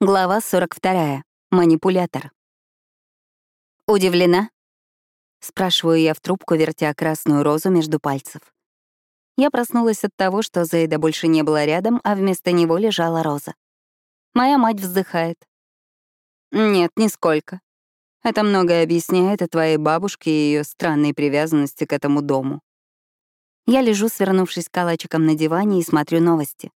Глава 42. Манипулятор. «Удивлена?» — спрашиваю я в трубку, вертя красную розу между пальцев. Я проснулась от того, что Зейда больше не было рядом, а вместо него лежала роза. Моя мать вздыхает. «Нет, нисколько. Это многое объясняет о твоей бабушке и ее странной привязанности к этому дому». Я лежу, свернувшись калачиком на диване, и смотрю новости.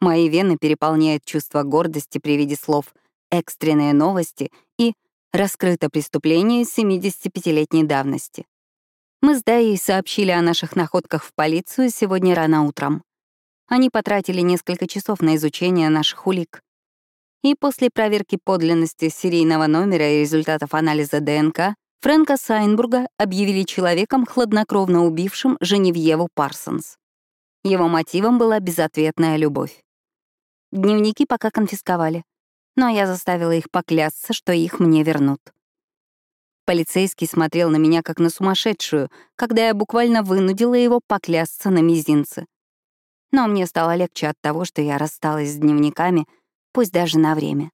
Мои вены переполняет чувство гордости при виде слов «экстренные новости» и «раскрыто преступление 75-летней давности». Мы с Даей сообщили о наших находках в полицию сегодня рано утром. Они потратили несколько часов на изучение наших улик. И после проверки подлинности серийного номера и результатов анализа ДНК Фрэнка Сайнбурга объявили человеком, хладнокровно убившим Женевьеву Парсонс. Его мотивом была безответная любовь. Дневники пока конфисковали, но я заставила их поклясться, что их мне вернут. Полицейский смотрел на меня как на сумасшедшую, когда я буквально вынудила его поклясться на мизинце. Но мне стало легче от того, что я рассталась с дневниками, пусть даже на время.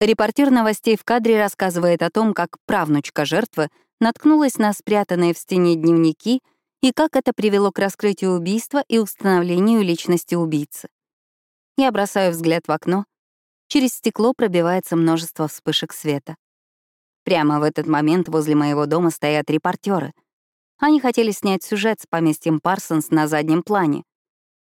Репортер новостей в кадре рассказывает о том, как правнучка жертвы наткнулась на спрятанные в стене дневники и как это привело к раскрытию убийства и установлению личности убийцы. Я бросаю взгляд в окно. Через стекло пробивается множество вспышек света. Прямо в этот момент возле моего дома стоят репортеры. Они хотели снять сюжет с поместьем Парсонс на заднем плане.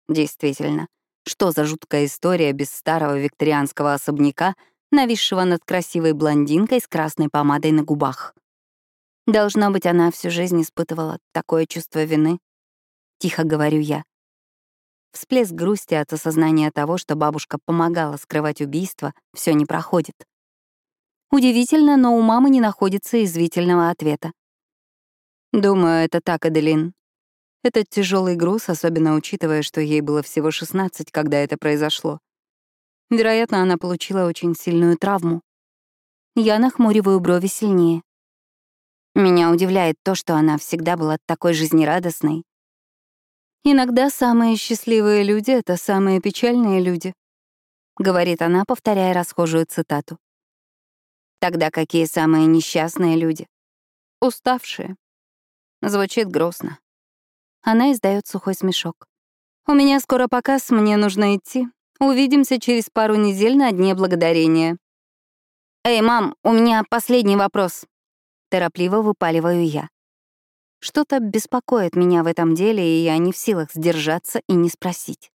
Действительно, что за жуткая история без старого викторианского особняка, нависшего над красивой блондинкой с красной помадой на губах. Должно быть, она всю жизнь испытывала такое чувство вины. Тихо говорю я. Всплеск грусти от осознания того, что бабушка помогала скрывать убийство, все не проходит. Удивительно, но у мамы не находится извительного ответа. Думаю, это так, Аделин. Этот тяжелый груз, особенно учитывая, что ей было всего 16, когда это произошло. Вероятно, она получила очень сильную травму. Я нахмуриваю брови сильнее. Меня удивляет то, что она всегда была такой жизнерадостной, Иногда самые счастливые люди — это самые печальные люди, — говорит она, повторяя расхожую цитату. Тогда какие самые несчастные люди? Уставшие. Звучит грустно. Она издает сухой смешок. «У меня скоро показ, мне нужно идти. Увидимся через пару недель на Дне Благодарения». «Эй, мам, у меня последний вопрос». Торопливо выпаливаю я. Что-то беспокоит меня в этом деле, и я не в силах сдержаться и не спросить.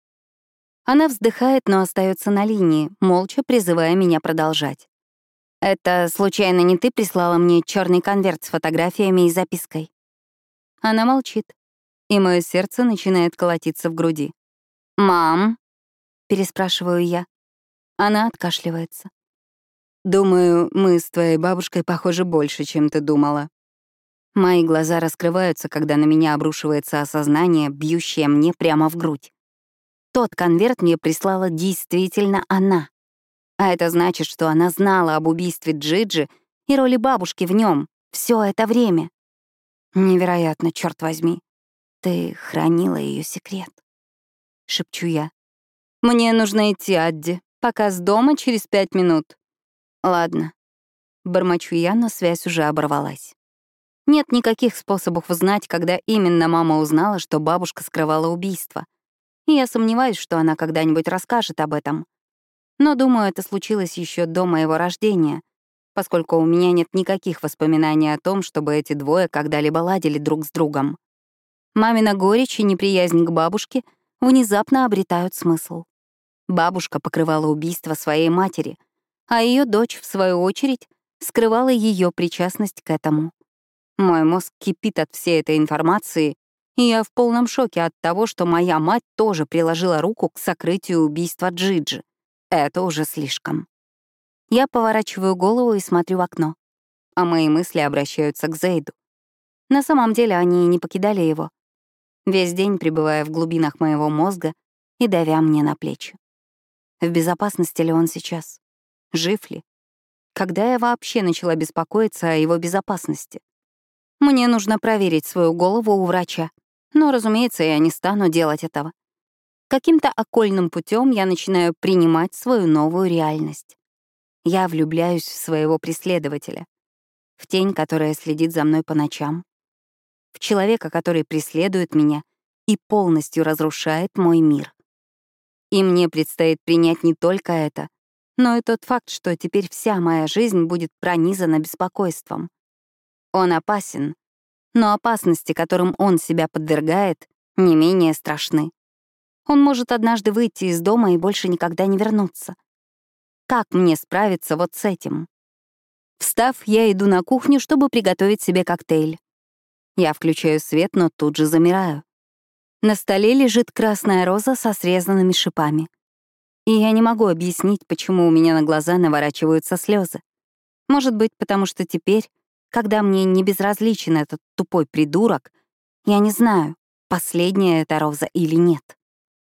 Она вздыхает, но остается на линии, молча призывая меня продолжать. «Это, случайно, не ты прислала мне черный конверт с фотографиями и запиской?» Она молчит, и мое сердце начинает колотиться в груди. «Мам?» — переспрашиваю я. Она откашливается. «Думаю, мы с твоей бабушкой похожи больше, чем ты думала», Мои глаза раскрываются, когда на меня обрушивается осознание, бьющее мне прямо в грудь. Тот конверт мне прислала действительно она. А это значит, что она знала об убийстве Джиджи и роли бабушки в нем все это время. Невероятно, черт возьми. Ты хранила ее секрет. Шепчу я. Мне нужно идти, Адди. Показ дома через пять минут. Ладно. Бормочу я, но связь уже оборвалась. Нет никаких способов узнать, когда именно мама узнала, что бабушка скрывала убийство. И я сомневаюсь, что она когда-нибудь расскажет об этом. Но думаю, это случилось еще до моего рождения, поскольку у меня нет никаких воспоминаний о том, чтобы эти двое когда-либо ладили друг с другом. Мамина горечь и неприязнь к бабушке внезапно обретают смысл. Бабушка покрывала убийство своей матери, а ее дочь, в свою очередь, скрывала ее причастность к этому. Мой мозг кипит от всей этой информации, и я в полном шоке от того, что моя мать тоже приложила руку к сокрытию убийства Джиджи. Это уже слишком. Я поворачиваю голову и смотрю в окно, а мои мысли обращаются к Зейду. На самом деле они не покидали его, весь день пребывая в глубинах моего мозга и давя мне на плечи. В безопасности ли он сейчас? Жив ли? Когда я вообще начала беспокоиться о его безопасности? Мне нужно проверить свою голову у врача. Но, разумеется, я не стану делать этого. Каким-то окольным путем я начинаю принимать свою новую реальность. Я влюбляюсь в своего преследователя, в тень, которая следит за мной по ночам, в человека, который преследует меня и полностью разрушает мой мир. И мне предстоит принять не только это, но и тот факт, что теперь вся моя жизнь будет пронизана беспокойством. Он опасен, но опасности, которым он себя подвергает, не менее страшны. Он может однажды выйти из дома и больше никогда не вернуться. Как мне справиться вот с этим? Встав, я иду на кухню, чтобы приготовить себе коктейль. Я включаю свет, но тут же замираю. На столе лежит красная роза со срезанными шипами. И я не могу объяснить, почему у меня на глаза наворачиваются слезы. Может быть, потому что теперь, когда мне не безразличен этот тупой придурок, я не знаю, последняя это роза или нет.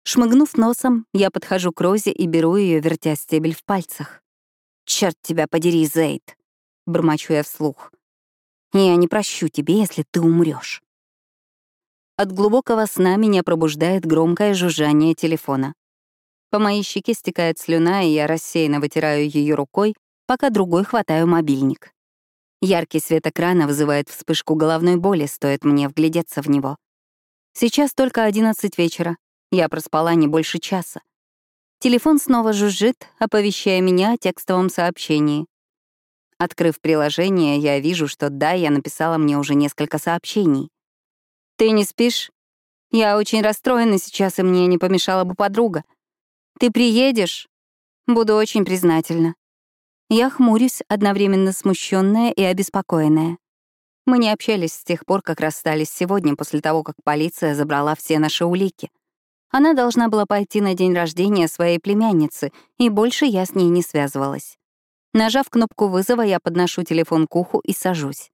Шмыгнув носом, я подхожу к розе и беру ее, вертя стебель в пальцах. «Черт тебя подери, Зейд!» — бормочу я вслух. «Я не прощу тебе, если ты умрешь. От глубокого сна меня пробуждает громкое жужжание телефона. По моей щеке стекает слюна, и я рассеянно вытираю ее рукой, пока другой хватаю мобильник. Яркий свет экрана вызывает вспышку головной боли, стоит мне вглядеться в него. Сейчас только 11 вечера. Я проспала не больше часа. Телефон снова жужжит, оповещая меня о текстовом сообщении. Открыв приложение, я вижу, что да, я написала мне уже несколько сообщений. «Ты не спишь? Я очень расстроена сейчас, и мне не помешала бы подруга. Ты приедешь? Буду очень признательна». Я хмурюсь, одновременно смущенная и обеспокоенная. Мы не общались с тех пор, как расстались сегодня, после того, как полиция забрала все наши улики. Она должна была пойти на день рождения своей племянницы, и больше я с ней не связывалась. Нажав кнопку вызова, я подношу телефон к уху и сажусь.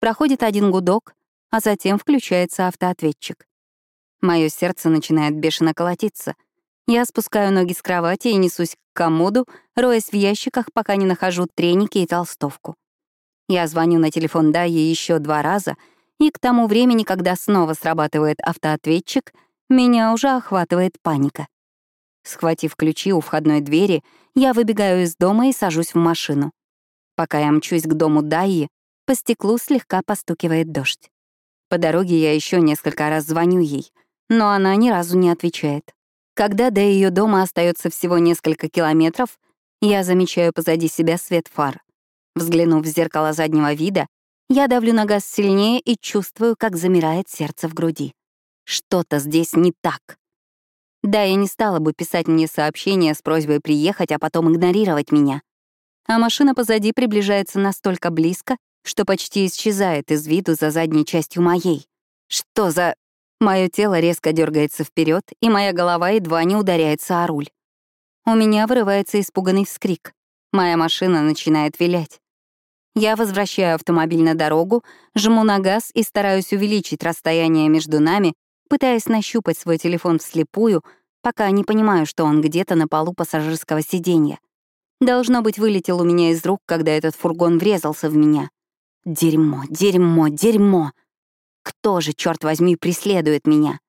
Проходит один гудок, а затем включается автоответчик. Мое сердце начинает бешено колотиться. Я спускаю ноги с кровати и несусь к комоду, роясь в ящиках, пока не нахожу треники и толстовку. Я звоню на телефон Дайи еще два раза, и к тому времени, когда снова срабатывает автоответчик, меня уже охватывает паника. Схватив ключи у входной двери, я выбегаю из дома и сажусь в машину. Пока я мчусь к дому Дайи, по стеклу слегка постукивает дождь. По дороге я еще несколько раз звоню ей, но она ни разу не отвечает. Когда до ее дома остается всего несколько километров, я замечаю позади себя свет фар. Взглянув в зеркало заднего вида, я давлю на газ сильнее и чувствую, как замирает сердце в груди. Что-то здесь не так. Да, я не стала бы писать мне сообщение с просьбой приехать, а потом игнорировать меня. А машина позади приближается настолько близко, что почти исчезает из виду за задней частью моей. Что за... Мое тело резко дергается вперед, и моя голова едва не ударяется о руль. У меня вырывается испуганный вскрик. Моя машина начинает вилять. Я возвращаю автомобиль на дорогу, жму на газ и стараюсь увеличить расстояние между нами, пытаясь нащупать свой телефон вслепую, пока не понимаю, что он где-то на полу пассажирского сиденья. Должно быть, вылетел у меня из рук, когда этот фургон врезался в меня. Дерьмо, дерьмо, дерьмо. Кто же, черт возьми, преследует меня?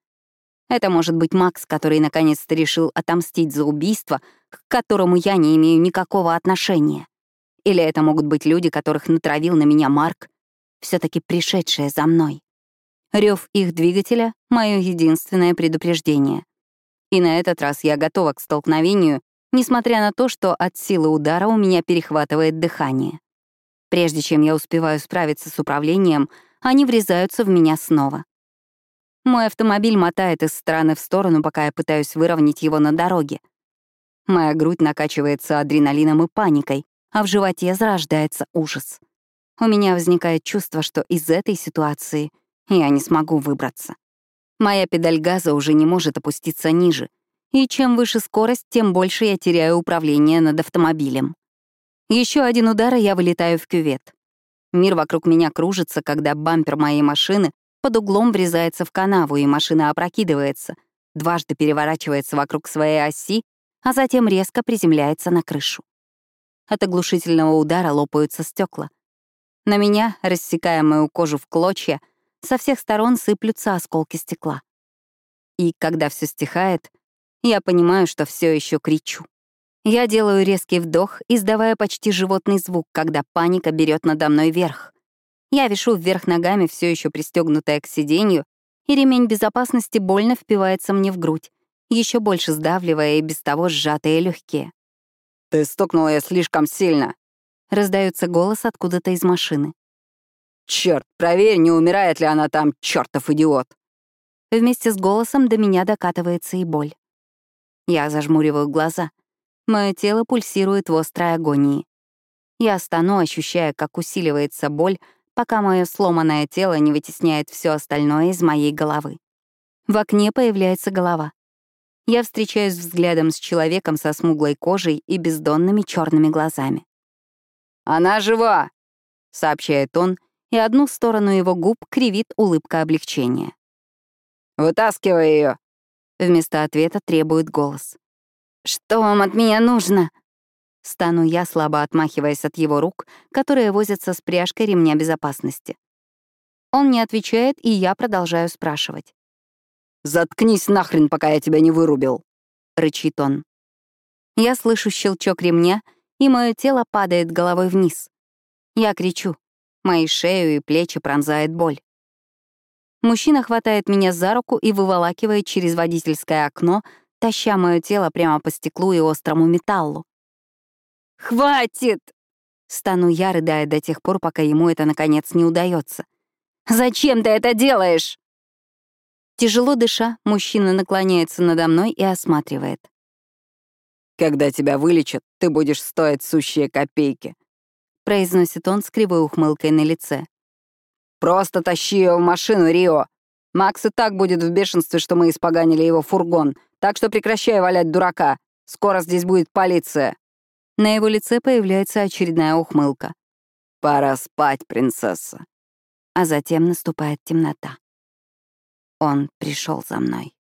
Это может быть Макс, который наконец-то решил отомстить за убийство, к которому я не имею никакого отношения. Или это могут быть люди, которых натравил на меня Марк, все таки пришедшие за мной. Рев их двигателя — мое единственное предупреждение. И на этот раз я готова к столкновению, несмотря на то, что от силы удара у меня перехватывает дыхание. Прежде чем я успеваю справиться с управлением, они врезаются в меня снова. Мой автомобиль мотает из стороны в сторону, пока я пытаюсь выровнять его на дороге. Моя грудь накачивается адреналином и паникой, а в животе зарождается ужас. У меня возникает чувство, что из этой ситуации я не смогу выбраться. Моя педаль газа уже не может опуститься ниже, и чем выше скорость, тем больше я теряю управление над автомобилем. Еще один удар, и я вылетаю в кювет. Мир вокруг меня кружится, когда бампер моей машины под углом врезается в канаву, и машина опрокидывается, дважды переворачивается вокруг своей оси, а затем резко приземляется на крышу. От оглушительного удара лопаются стекла. На меня, рассекая мою кожу в клочья, со всех сторон сыплются осколки стекла. И когда все стихает, я понимаю, что все еще кричу. Я делаю резкий вдох, издавая почти животный звук, когда паника берет надо мной верх. Я вишу вверх ногами, все еще пристегнутая к сиденью, и ремень безопасности больно впивается мне в грудь, еще больше сдавливая и без того сжатые легкие. «Ты стукнула я слишком сильно», — раздается голос откуда-то из машины. Черт, проверь, не умирает ли она там, чертов идиот!» Вместе с голосом до меня докатывается и боль. Я зажмуриваю глаза. Мое тело пульсирует в острой агонии. Я стану, ощущая, как усиливается боль, пока мое сломанное тело не вытесняет все остальное из моей головы. В окне появляется голова. Я встречаюсь взглядом с человеком со смуглой кожей и бездонными черными глазами. «Она жива!» — сообщает он, и одну сторону его губ кривит улыбка облегчения. «Вытаскивай ее! Вместо ответа требует голос. «Что вам от меня нужно?» Стану я, слабо отмахиваясь от его рук, которые возятся с пряжкой ремня безопасности. Он не отвечает, и я продолжаю спрашивать. «Заткнись нахрен, пока я тебя не вырубил!» — рычит он. Я слышу щелчок ремня, и мое тело падает головой вниз. Я кричу. Мои шею и плечи пронзает боль. Мужчина хватает меня за руку и выволакивает через водительское окно, таща мое тело прямо по стеклу и острому металлу. «Хватит!» — стану я, рыдая до тех пор, пока ему это, наконец, не удается. «Зачем ты это делаешь?» Тяжело дыша, мужчина наклоняется надо мной и осматривает. «Когда тебя вылечат, ты будешь стоить сущие копейки», — произносит он с кривой ухмылкой на лице. «Просто тащи ее в машину, Рио. Макс и так будет в бешенстве, что мы испоганили его фургон, так что прекращай валять дурака. Скоро здесь будет полиция». На его лице появляется очередная ухмылка. «Пора спать, принцесса». А затем наступает темнота. Он пришел за мной.